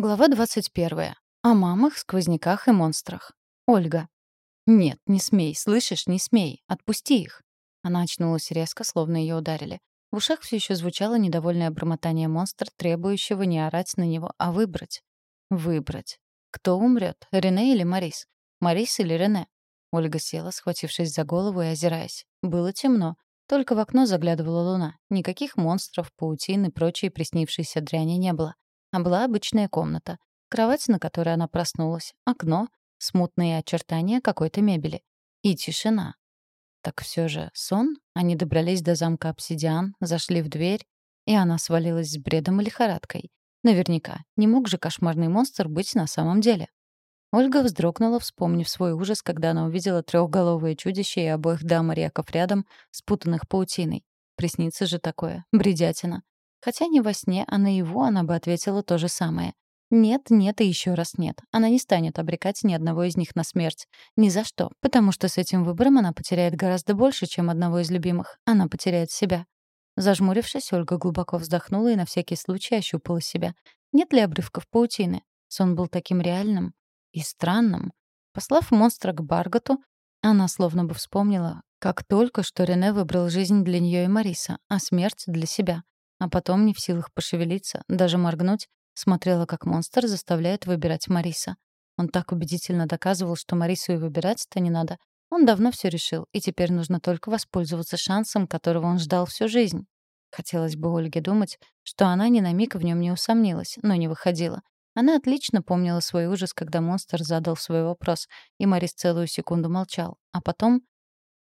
Глава 21. О мамах, сквозняках и монстрах. Ольга. «Нет, не смей, слышишь, не смей. Отпусти их». Она очнулась резко, словно ее ударили. В ушах все еще звучало недовольное бормотание монстра, требующего не орать на него, а выбрать. Выбрать. Кто умрет, Рене или Марис? Марис или Рене? Ольга села, схватившись за голову и озираясь. Было темно. Только в окно заглядывала луна. Никаких монстров, паутин и прочей приснившейся дряни не было а была обычная комната. Кровать, на которой она проснулась, окно, смутные очертания какой-то мебели. И тишина. Так все же сон? Они добрались до замка обсидиан, зашли в дверь, и она свалилась с бредом и лихорадкой. Наверняка, не мог же кошмарный монстр быть на самом деле. Ольга вздрогнула, вспомнив свой ужас, когда она увидела трехголовое чудище и обоих дам реков рядом, спутанных паутиной. Приснится же такое, бредятина. Хотя не во сне, а наяву она бы ответила то же самое. Нет, нет и еще раз нет. Она не станет обрекать ни одного из них на смерть. Ни за что. Потому что с этим выбором она потеряет гораздо больше, чем одного из любимых. Она потеряет себя. Зажмурившись, Ольга глубоко вздохнула и на всякий случай ощупала себя. Нет ли обрывков паутины? Сон был таким реальным и странным. Послав монстра к Барготу, она словно бы вспомнила, как только что Рене выбрал жизнь для нее и Мариса, а смерть для себя. А потом, не в силах пошевелиться, даже моргнуть, смотрела, как монстр заставляет выбирать Мариса. Он так убедительно доказывал, что Марису и выбирать-то не надо. Он давно все решил, и теперь нужно только воспользоваться шансом, которого он ждал всю жизнь. Хотелось бы Ольге думать, что она ни на миг в нем не усомнилась, но не выходила. Она отлично помнила свой ужас, когда монстр задал свой вопрос, и Марис целую секунду молчал. А потом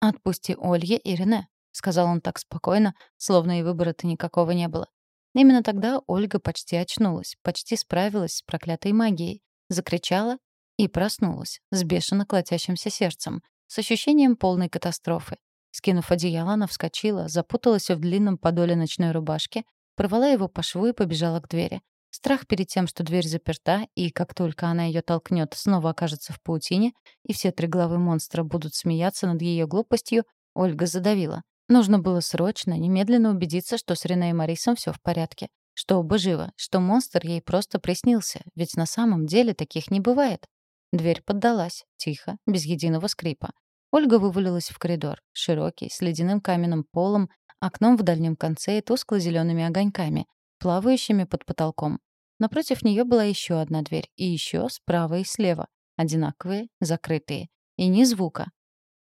«Отпусти Олье и Рене сказал он так спокойно, словно и выбора-то никакого не было. Именно тогда Ольга почти очнулась, почти справилась с проклятой магией, закричала и проснулась с бешено колотящимся сердцем, с ощущением полной катастрофы. Скинув одеяло, она вскочила, запуталась в длинном подоле ночной рубашки, порвала его по шву и побежала к двери. Страх перед тем, что дверь заперта, и как только она ее толкнет, снова окажется в паутине, и все три главы монстра будут смеяться над ее глупостью, Ольга задавила. Нужно было срочно, немедленно убедиться, что с Рене и Марисом все в порядке. Что оба живы, что монстр ей просто приснился, ведь на самом деле таких не бывает. Дверь поддалась, тихо, без единого скрипа. Ольга вывалилась в коридор, широкий, с ледяным каменным полом, окном в дальнем конце и тускло зелеными огоньками, плавающими под потолком. Напротив нее была еще одна дверь, и еще справа и слева, одинаковые, закрытые. И ни звука.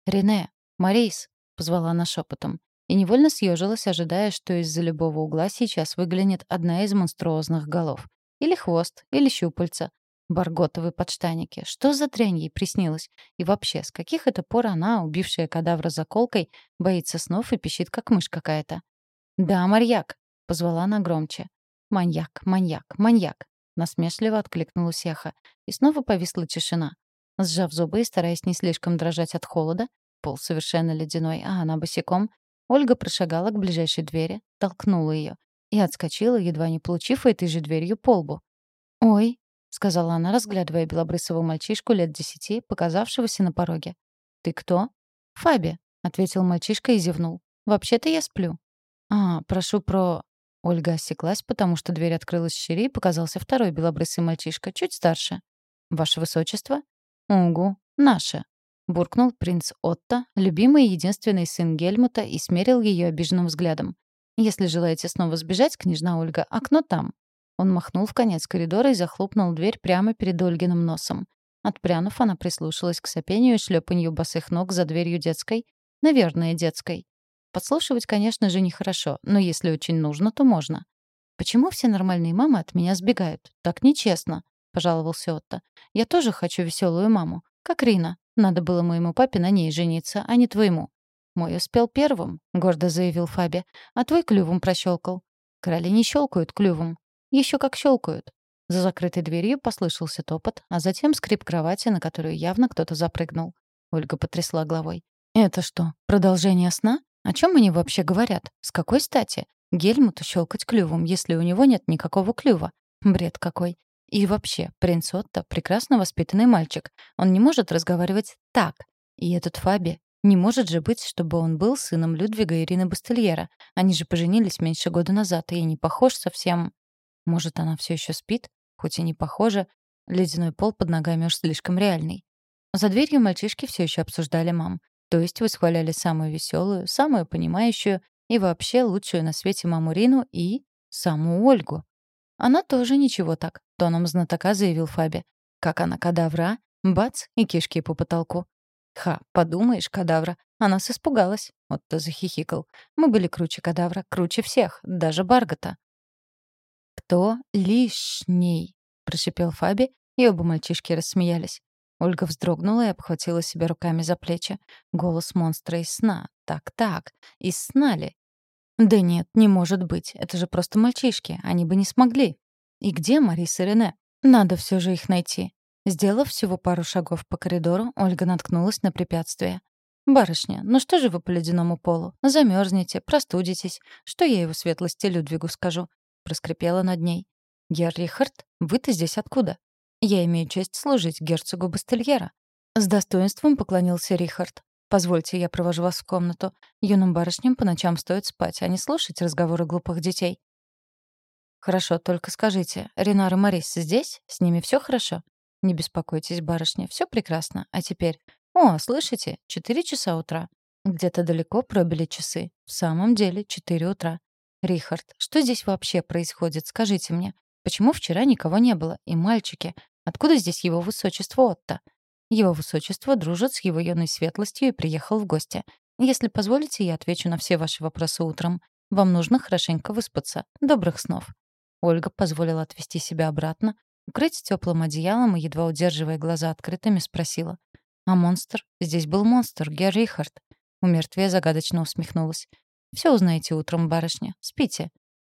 «Рене! Марис!» — позвала она шепотом. И невольно съежилась, ожидая, что из-за любого угла сейчас выглянет одна из монструозных голов. Или хвост, или щупальца. Барготовые подштаники. Что за дрянь ей приснилось? И вообще, с каких это пор она, убившая кадавра заколкой, боится снов и пищит, как мышь какая-то? «Да, маньяк!» — позвала она громче. «Маньяк, маньяк, маньяк!» — насмешливо откликнулась эхо. И снова повисла тишина. Сжав зубы и стараясь не слишком дрожать от холода, Пол совершенно ледяной, а она босиком. Ольга прошагала к ближайшей двери, толкнула ее и отскочила, едва не получив этой же дверью по лбу. «Ой», — сказала она, разглядывая белобрысого мальчишку лет десяти, показавшегося на пороге. «Ты кто?» «Фаби», — ответил мальчишка и зевнул. «Вообще-то я сплю». «А, прошу про...» Ольга осеклась, потому что дверь открылась шире, и показался второй белобрысый мальчишка, чуть старше. «Ваше высочество?» «Угу, наше», — буркнул принц Отто, любимый и единственный сын Гельмута, и смерил ее обиженным взглядом. «Если желаете снова сбежать, княжна Ольга, окно там». Он махнул в конец коридора и захлопнул дверь прямо перед Ольгиным носом. Отпрянув, она прислушалась к сопению и шлепанью босых ног за дверью детской. Наверное, детской. Подслушивать, конечно же, нехорошо, но если очень нужно, то можно. «Почему все нормальные мамы от меня сбегают? Так нечестно», — пожаловался Отто. «Я тоже хочу веселую маму. Как Рина. Надо было моему папе на ней жениться, а не твоему. Мой успел первым, гордо заявил Фаби, а твой клювом прощелкал. Короли не щелкают клювом. Еще как щелкают. За закрытой дверью послышался топот, а затем скрип кровати, на которую явно кто-то запрыгнул. Ольга потрясла головой. «Это что, продолжение сна? О чем они вообще говорят? С какой стати? Гельмуту щелкать клювом, если у него нет никакого клюва? Бред какой. И вообще, принц Отто — прекрасно воспитанный мальчик. Он не может разговаривать так. И этот Фаби не может же быть, чтобы он был сыном Людвига и Ирины Бастельера. Они же поженились меньше года назад, и не похож совсем... Может, она все еще спит? хоть и не похоже, ледяной пол под ногами уж слишком реальный. За дверью мальчишки все еще обсуждали мам. То есть восхваляли самую веселую, самую понимающую и вообще лучшую на свете маму Рину и саму Ольгу. Она тоже ничего так, тоном знатока заявил Фаби. Как она кадавра, бац, и кишки по потолку. Ха, подумаешь, кадавра. Она нас испугалась. Вот-то захихикал. Мы были круче кадавра, круче всех, даже Баргота. «Кто лишний?» — прошипел Фаби, и оба мальчишки рассмеялись. Ольга вздрогнула и обхватила себя руками за плечи. Голос монстра из сна. Так-так, из сна ли? Да нет, не может быть. Это же просто мальчишки. Они бы не смогли. И где Марис и Рене? Надо все же их найти. Сделав всего пару шагов по коридору, Ольга наткнулась на препятствие. «Барышня, ну что же вы по ледяному полу? Замерзнете, простудитесь. Что я его светлости Людвигу скажу?» Проскрипела над ней. «Герр Рихард, вы-то здесь откуда?» «Я имею честь служить герцогу Бастельера». С достоинством поклонился Рихард. «Позвольте, я провожу вас в комнату. Юным барышням по ночам стоит спать, а не слушать разговоры глупых детей». «Хорошо, только скажите, Ренар и Марис здесь? С ними все хорошо?» «Не беспокойтесь, барышня, все прекрасно. А теперь...» «О, слышите? Четыре часа утра». Где-то далеко пробили часы. В самом деле, четыре утра. «Рихард, что здесь вообще происходит? Скажите мне. Почему вчера никого не было? И мальчики? Откуда здесь его высочество Отто?» «Его высочество дружит с его юной светлостью и приехал в гости. Если позволите, я отвечу на все ваши вопросы утром. Вам нужно хорошенько выспаться. Добрых снов». Ольга позволила отвести себя обратно, укрыть теплым одеялом и, едва удерживая глаза открытыми, спросила. «А монстр? Здесь был монстр, Герр Рихард». У загадочно усмехнулась. «Все узнаете утром, барышня. Спите».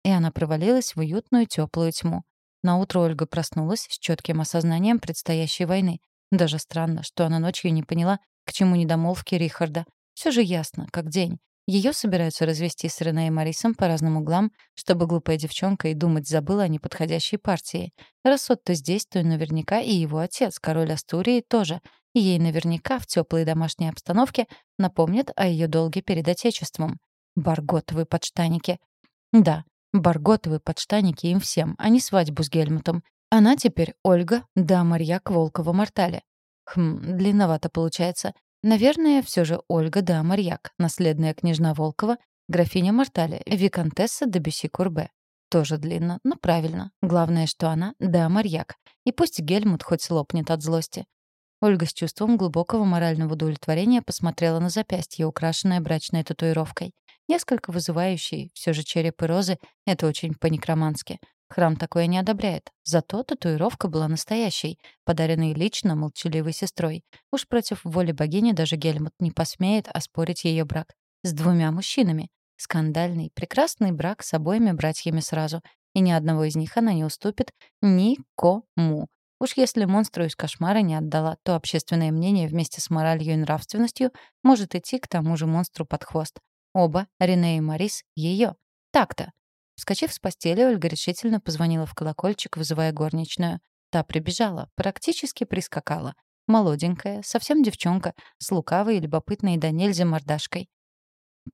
И она провалилась в уютную теплую тьму. Наутро Ольга проснулась с четким осознанием предстоящей войны. Даже странно, что она ночью не поняла, к чему недомолвки Рихарда. Все же ясно, как день. Ее собираются развести с Рене и Марисом по разным углам, чтобы глупая девчонка и думать забыла о неподходящей партии. Раз Отто здесь, то наверняка и его отец, король Астурии, тоже. И ей наверняка в теплой домашней обстановке напомнят о ее долге перед отечеством. Барготовые подштаники. Да, барготовые подштаники им всем, а не свадьбу с Гельмутом. Она теперь Ольга, да Марьяк Волкова-Мортале. Хм, длинновато получается. Наверное, все же Ольга да Марьяк, наследная княжна Волкова, графиня Мартали, виконтесса де Бюсси-Курбе. Тоже длинно, но правильно. Главное, что она да Марьяк. И пусть Гельмут хоть лопнет от злости. Ольга с чувством глубокого морального удовлетворения посмотрела на запястье, украшенное брачной татуировкой. Несколько вызывающий, все же череп и розы — это очень по-некромански. Храм такое не одобряет. Зато татуировка была настоящей, подаренной лично молчаливой сестрой. Уж против воли богини даже Гельмут не посмеет оспорить ее брак. С двумя мужчинами. Скандальный, прекрасный брак с обоими братьями сразу. И ни одного из них она не уступит никому. Уж если монстру из кошмара не отдала, то общественное мнение вместе с моралью и нравственностью может идти к тому же монстру под хвост. Оба, Рене и Марис, ее. Так-то. Вскочив с постели, Ольга решительно позвонила в колокольчик, вызывая горничную. Та прибежала, практически прискакала. Молоденькая, совсем девчонка, с лукавой и любопытной до нельзя мордашкой.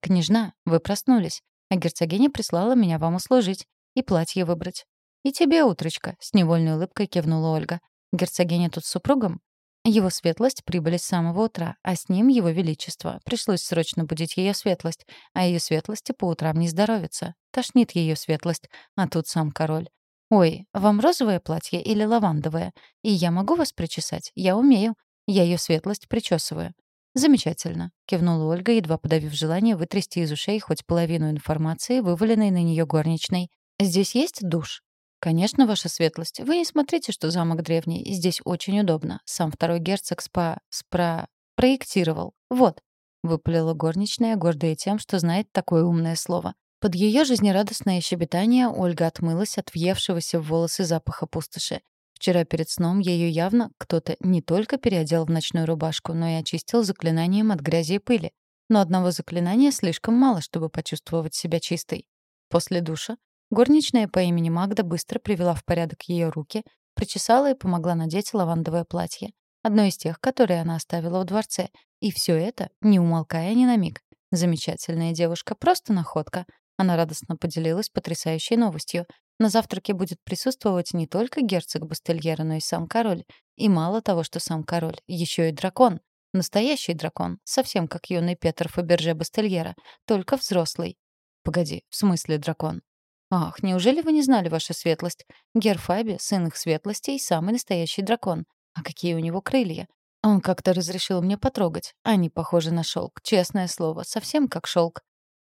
«Княжна, вы проснулись, а герцогиня прислала меня вам услужить и платье выбрать». «И тебе, утрочка», — с невольной улыбкой кивнула Ольга. «Герцогиня тут с супругом?» Его светлость прибыли с самого утра, а с ним его величество. Пришлось срочно будить ее светлость, а ее светлости по утрам не здоровится. Тошнит ее светлость, а тут сам король. «Ой, вам розовое платье или лавандовое? И я могу вас причесать? Я умею. Я ее светлость причесываю». «Замечательно», — кивнула Ольга, едва подавив желание вытрясти из ушей хоть половину информации, вываленной на нее горничной. «Здесь есть душ?» «Конечно, ваша светлость. Вы не смотрите, что замок древний. Здесь очень удобно. Сам второй герцог спа... спра... проектировал. Вот». Выпалила горничная, гордая тем, что знает такое умное слово. Под ее жизнерадостное щебетание Ольга отмылась от въевшегося в волосы запаха пустоши. Вчера перед сном ее явно кто-то не только переодел в ночную рубашку, но и очистил заклинанием от грязи и пыли. Но одного заклинания слишком мало, чтобы почувствовать себя чистой. После душа Горничная по имени Магда быстро привела в порядок ее руки, причесала и помогла надеть лавандовое платье. Одно из тех, которые она оставила в дворце. И все это, не умолкая ни на миг. Замечательная девушка, просто находка. Она радостно поделилась потрясающей новостью. На завтраке будет присутствовать не только герцог Бастельера, но и сам король. И мало того, что сам король, еще и дракон. Настоящий дракон, совсем как юный Петр Фаберже Бастельера, только взрослый. Погоди, в смысле дракон? Ах, неужели вы не знали, ваша светлость? Герфаби, сын их светлостей, самый настоящий дракон. А какие у него крылья? Он как-то разрешил мне потрогать. Они похожи на шелк, честное слово, совсем как шелк.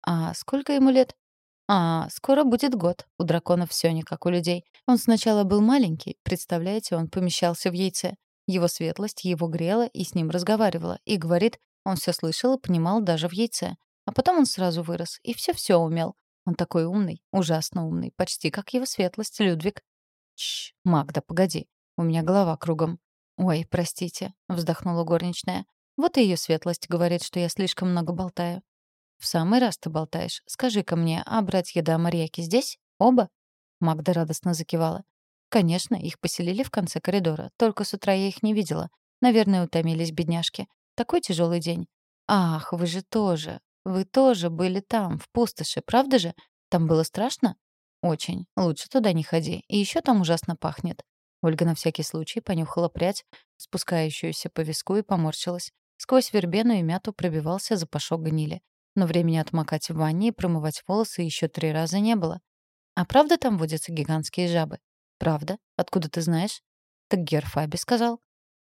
А сколько ему лет? А, скоро будет год. У драконов все не как у людей. Он сначала был маленький, представляете, он помещался в яйце. Его светлость его грела и с ним разговаривала. И говорит, он все слышал и понимал даже в яйце. А потом он сразу вырос и все-все умел. Он такой умный, ужасно умный, почти как его светлость Людвиг. Чш, Магда, погоди. У меня голова кругом. «Ой, простите», — вздохнула горничная. «Вот и ее светлость говорит, что я слишком много болтаю». «В самый раз ты болтаешь. Скажи-ка мне, а братья да Марьяки здесь? Оба?» Магда радостно закивала. «Конечно, их поселили в конце коридора. Только с утра я их не видела. Наверное, утомились бедняжки. Такой тяжелый день. Ах, вы же тоже. Вы тоже были там, в пустоши, правда же? Там было страшно?» «Очень. Лучше туда не ходи. И еще там ужасно пахнет. Ольга на всякий случай понюхала прядь, спускающуюся по виску, и поморщилась. Сквозь вербену и мяту пробивался запашок гнили. Но времени отмокать в ванне и промывать волосы еще три раза не было. «А правда там водятся гигантские жабы?» «Правда? Откуда ты знаешь?» «Так Герфаби сказал».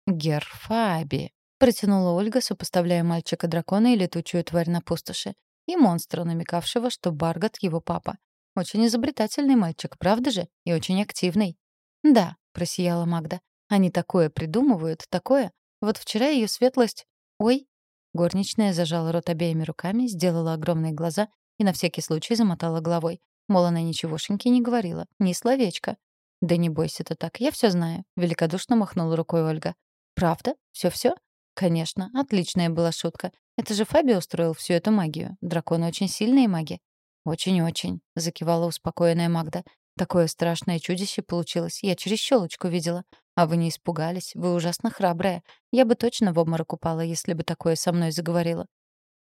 «Герфаби», — протянула Ольга, сопоставляя мальчика-дракона и летучую тварь на пустоши. И монстра, намекавшего, что Баргат — его папа. Очень изобретательный мальчик, правда же? И очень активный. «Да», — просияла Магда. «Они такое придумывают, такое. Вот вчера ее светлость... Ой!» Горничная зажала рот обеими руками, сделала огромные глаза и на всякий случай замотала головой. Мол, она ничегошеньки не говорила, ни словечко. «Да не бойся ты так, я все знаю», — великодушно махнула рукой Ольга. «Правда? Все-все?» «Конечно, отличная была шутка. Это же Фаби устроил всю эту магию. Драконы очень сильные маги». «Очень-очень», — закивала успокоенная Магда. Такое страшное чудище получилось. Я через щелочку видела. А вы не испугались. Вы ужасно храбрая. Я бы точно в обморок упала, если бы такое со мной заговорила.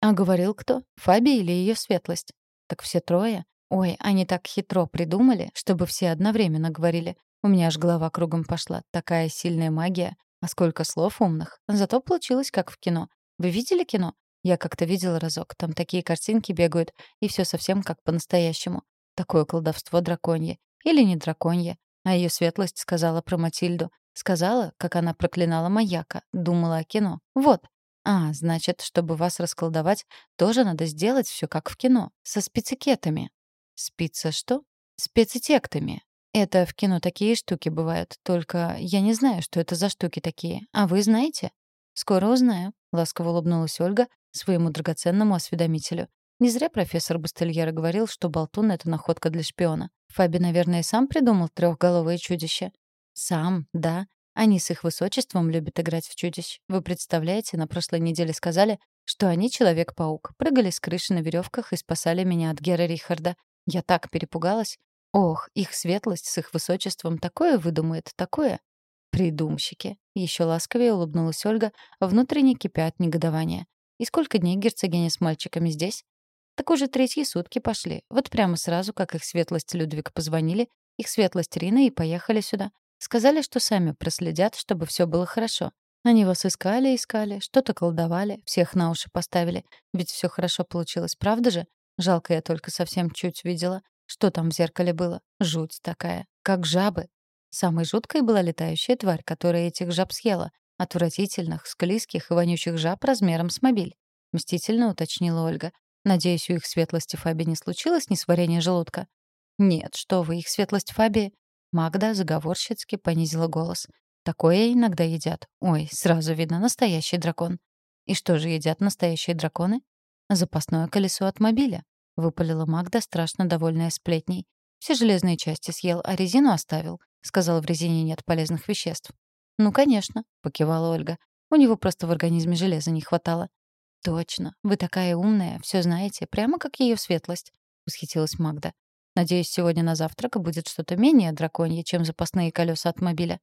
А говорил кто? Фаби или ее светлость? Так все трое? Ой, они так хитро придумали, чтобы все одновременно говорили. У меня аж голова кругом пошла. Такая сильная магия. А сколько слов умных. Зато получилось, как в кино. Вы видели кино? Я как-то видела разок. Там такие картинки бегают, и все совсем как по-настоящему. Такое колдовство драконье. Или не драконья. А ее светлость сказала про Матильду. Сказала, как она проклинала маяка. Думала о кино. Вот. А, значит, чтобы вас расколдовать, тоже надо сделать все как в кино. Со специкетами. Спица что? Спецэтектами. Это в кино такие штуки бывают. Только я не знаю, что это за штуки такие. А вы знаете? Скоро узнаю. Ласково улыбнулась Ольга своему драгоценному осведомителю. Не зря профессор Бастельера говорил, что болтун — это находка для шпиона. Фаби, наверное, сам придумал трехголовое чудище. Сам, да. Они с их высочеством любят играть в чудищ. Вы представляете, на прошлой неделе сказали, что они Человек-паук, прыгали с крыши на веревках и спасали меня от Гера Рихарда. Я так перепугалась. Ох, их светлость с их высочеством такое выдумает, такое. Придумщики. Еще ласковее улыбнулась Ольга, внутренне кипя от негодования. И сколько дней герцогиня с мальчиками здесь? Так уже третьи сутки пошли. Вот прямо сразу, как их светлость Людвиг позвонили, их светлость Рина и поехали сюда. Сказали, что сами проследят, чтобы все было хорошо. Они вас искали, искали, что-то колдовали, всех на уши поставили. Ведь все хорошо получилось, правда же? Жалко, я только совсем чуть видела. Что там в зеркале было? Жуть такая. Как жабы. Самой жуткой была летающая тварь, которая этих жаб съела. Отвратительных, склизких и вонючих жаб размером с мобиль. Мстительно уточнила Ольга. Надеюсь, у их светлости Фаби не случилось несварение желудка? Нет, что вы, их светлость Фаби... Магда заговорщицки понизила голос. Такое иногда едят. Ой, сразу видно, настоящий дракон. И что же едят настоящие драконы? Запасное колесо от мобиля. Выпалила Магда, страшно довольная сплетней. Все железные части съел, а резину оставил. Сказал, в резине нет полезных веществ. «Ну, конечно», — покивала Ольга. «У него просто в организме железа не хватало. «Точно. Вы такая умная, все знаете, прямо как ее светлость», — восхитилась Магда. «Надеюсь, сегодня на завтрак будет что-то менее драконье, чем запасные колеса от мобиля».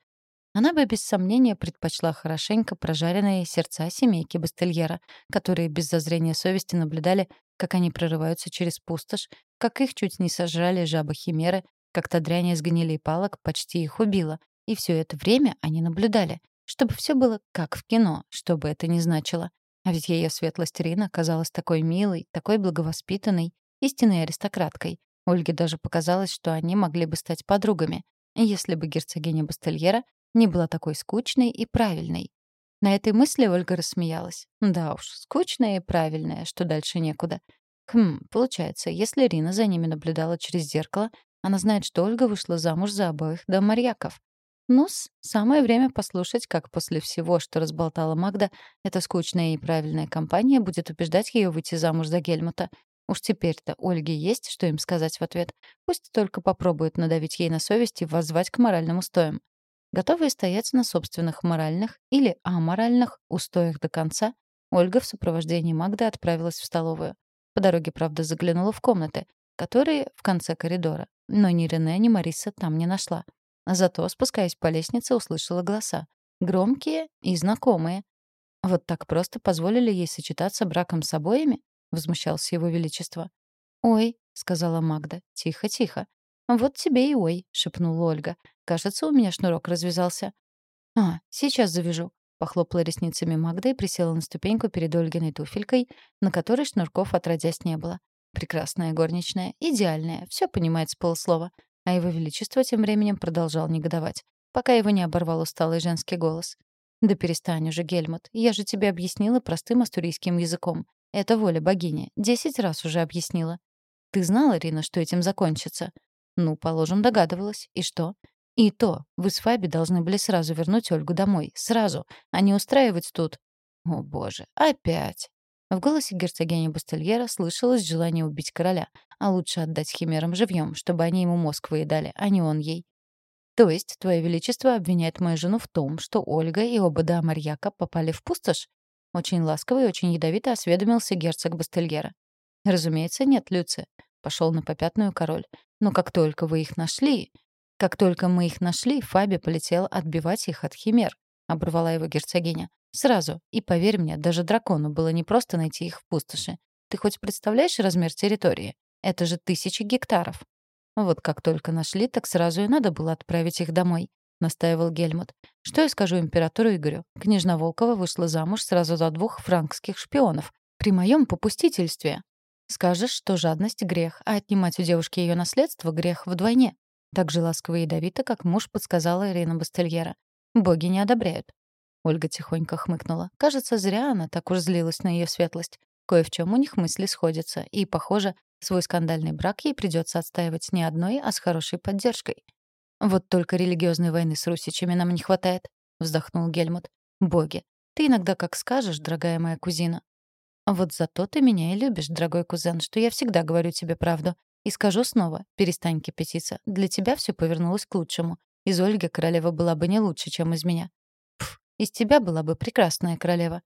Она бы без сомнения предпочла хорошенько прожаренные сердца семейки Бастельера, которые без зазрения совести наблюдали, как они прорываются через пустошь, как их чуть не сожрали жабы-химеры, как та дрянь из гнилей палок почти их убила. И все это время они наблюдали, чтобы все было как в кино, что бы это ни значило. А ведь ее светлость Рина казалась такой милой, такой благовоспитанной, истинной аристократкой. Ольге даже показалось, что они могли бы стать подругами, если бы герцогиня Бастельера не была такой скучной и правильной. На этой мысли Ольга рассмеялась. Да уж, скучная и правильная, что дальше некуда. Хм, получается, если Рина за ними наблюдала через зеркало, она знает, что Ольга вышла замуж за обоих домарьяков. ну самое время послушать, как после всего, что разболтала Магда, эта скучная и правильная компания будет убеждать ее выйти замуж за Гельмута. Уж теперь-то Ольге есть, что им сказать в ответ. Пусть только попробует надавить ей на совесть и воззвать к моральным устоям. Готовая стоять на собственных моральных или аморальных устоях до конца, Ольга в сопровождении Магды отправилась в столовую. По дороге, правда, заглянула в комнаты, которые в конце коридора, но ни Рене, ни Мариса там не нашла. Зато, спускаясь по лестнице, услышала голоса. Громкие и знакомые. Вот так просто позволили ей сочетаться браком с обоими? Возмущался его величество. «Ой», — сказала Магда, — «тихо, тихо». «Вот тебе и ой», — шепнула Ольга. «Кажется, у меня шнурок развязался». «А, сейчас завяжу», — похлопала ресницами Магда и присела на ступеньку перед Ольгиной туфелькой, на которой шнурков отродясь не было. Прекрасная горничная, идеальная, все понимает с полуслова. А его величество тем временем продолжал негодовать, пока его не оборвал усталый женский голос. «Да перестань уже, Гельмут. Я же тебе объяснила простым астурийским языком. Это воля богини. Десять раз уже объяснила. Ты знала, Рина, что этим закончится? Ну, положим, догадывалась. И что? И то, вы с Фаби должны были сразу вернуть Ольгу домой. Сразу. А не устраивать тут. О, боже, опять. В голосе герцогини Бастельера слышалось желание убить короля, а лучше отдать химерам живьем, чтобы они ему мозг выедали, а не он ей. То есть, Твое Величество обвиняет мою жену в том, что Ольга и оба да Марьяка попали в пустошь? Очень ласково и очень ядовито осведомился герцог Бастельера. Разумеется, нет, Люция. Пошел на попятную король. Но как только вы их нашли... Как только мы их нашли, Фаби полетел отбивать их от химер. Оборвала его герцогиня. Сразу. И поверь мне, даже дракону было не просто найти их в пустоши. Ты хоть представляешь размер территории? Это же тысячи гектаров. Вот как только нашли, так сразу и надо было отправить их домой, настаивал Гельмут. Что я скажу императору Игорю? Княжна Волкова вышла замуж сразу за двух франкских шпионов. При моем попустительстве. Скажешь, что жадность — грех, а отнимать у девушки ее наследство — грех вдвойне. Так же ласково и ядовито, как муж подсказала Ирина Бастельера. Боги не одобряют. Ольга тихонько хмыкнула. Кажется, зря она так уж злилась на ее светлость. Кое в чем у них мысли сходятся, и, похоже, свой скандальный брак ей придется отстаивать не одной, а с хорошей поддержкой. «Вот только религиозной войны с русичами нам не хватает», — вздохнул Гельмут. «Боги, ты иногда как скажешь, дорогая моя кузина». «А вот зато ты меня и любишь, дорогой кузен, что я всегда говорю тебе правду. И скажу снова, перестань кипятиться. Для тебя все повернулось к лучшему. Из Ольги королева была бы не лучше, чем из меня. Из тебя была бы прекрасная королева.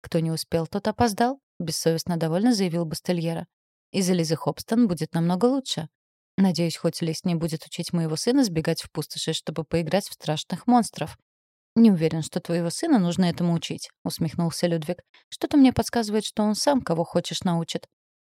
Кто не успел, тот опоздал, бессовестно довольно заявил Бастельера. Из Элизы Хобстон будет намного лучше. Надеюсь, хоть Лис не будет учить моего сына сбегать в пустоши, чтобы поиграть в страшных монстров. «Не уверен, что твоего сына нужно этому учить», — усмехнулся Людвиг. «Что-то мне подсказывает, что он сам кого хочешь научит».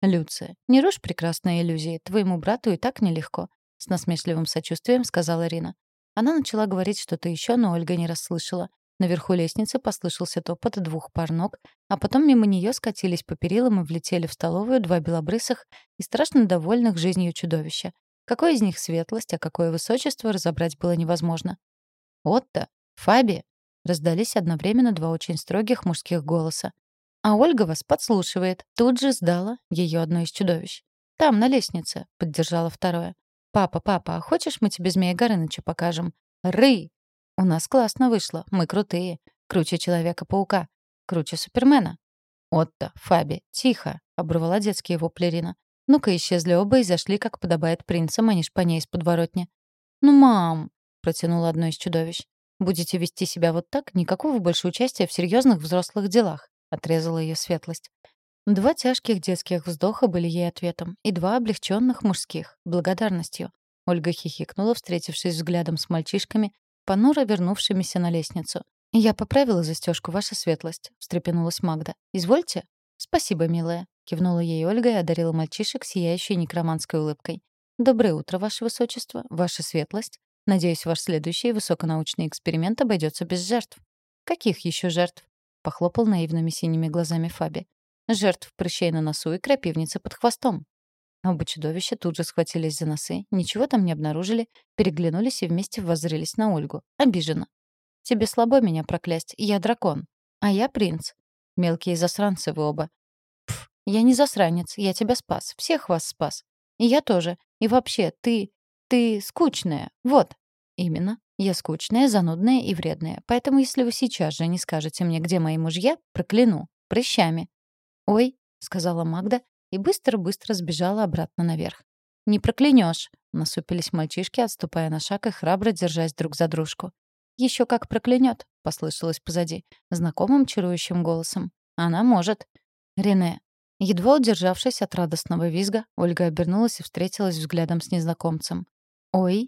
«Люция, не рушь прекрасные иллюзии. Твоему брату и так нелегко», — с насмешливым сочувствием сказала Рина. Она начала говорить что-то еще, но Ольга не расслышала. Наверху лестницы послышался топот двух пар ног, а потом мимо нее скатились по перилам и влетели в столовую два белобрысых и страшно довольных жизнью чудовища. Какое из них светлость, а какое высочество, разобрать было невозможно. «Отто! Фаби!» — раздались одновременно два очень строгих мужских голоса. «А Ольга вас подслушивает». Тут же сдала ее одно из чудовищ. «Там, на лестнице», — поддержала второе. «Папа, папа, а хочешь мы тебе Змея Горыныча покажем?» «Ры!» У нас классно вышло. Мы крутые. Круче Человека-паука. Круче Супермена. Отто, Фаби, тихо, оборвала детские вопли Рина. Ну-ка исчезли оба и зашли, как подобает принцам, а не шпаня из подворотни. «Ну, мам!» — протянула одно из чудовищ. «Будете вести себя вот так, никакого больше участия в серьезных взрослых делах», — отрезала ее светлость. Два тяжких детских вздоха были ей ответом, и два облегченных мужских — благодарностью. Ольга хихикнула, встретившись взглядом с мальчишками, понуро вернувшимися на лестницу. «Я поправила застежку, ваша светлость», — встрепенулась Магда. «Извольте?» «Спасибо, милая», — кивнула ей Ольга и одарила мальчишек сияющей некроманской улыбкой. «Доброе утро, Ваше Высочество, Ваша Светлость. Надеюсь, ваш следующий высоконаучный эксперимент обойдется без жертв». «Каких еще жертв?» — похлопал наивными синими глазами Фаби. «Жертв прыщей на носу и крапивницы под хвостом». Оба чудовища тут же схватились за носы, ничего там не обнаружили, переглянулись и вместе воззрелись на Ольгу. Обиженно. «Тебе слабо меня проклясть, я дракон. А я принц. Мелкие засранцы вы оба. Пф, я не засранец, я тебя спас, всех вас спас. И я тоже. И вообще, ты... ты скучная. Вот. Именно. Я скучная, занудная и вредная. Поэтому если вы сейчас же не скажете мне, где мои мужья, прокляну. Прыщами. «Ой», — сказала Магда и быстро-быстро сбежала обратно наверх. «Не проклянешь», — насупились мальчишки, отступая на шаг и храбро держась друг за дружку. Еще как проклянет, послышалось позади, знакомым чарующим голосом. «Она может». «Рене». Едва удержавшись от радостного визга, Ольга обернулась и встретилась взглядом с незнакомцем. «Ой»,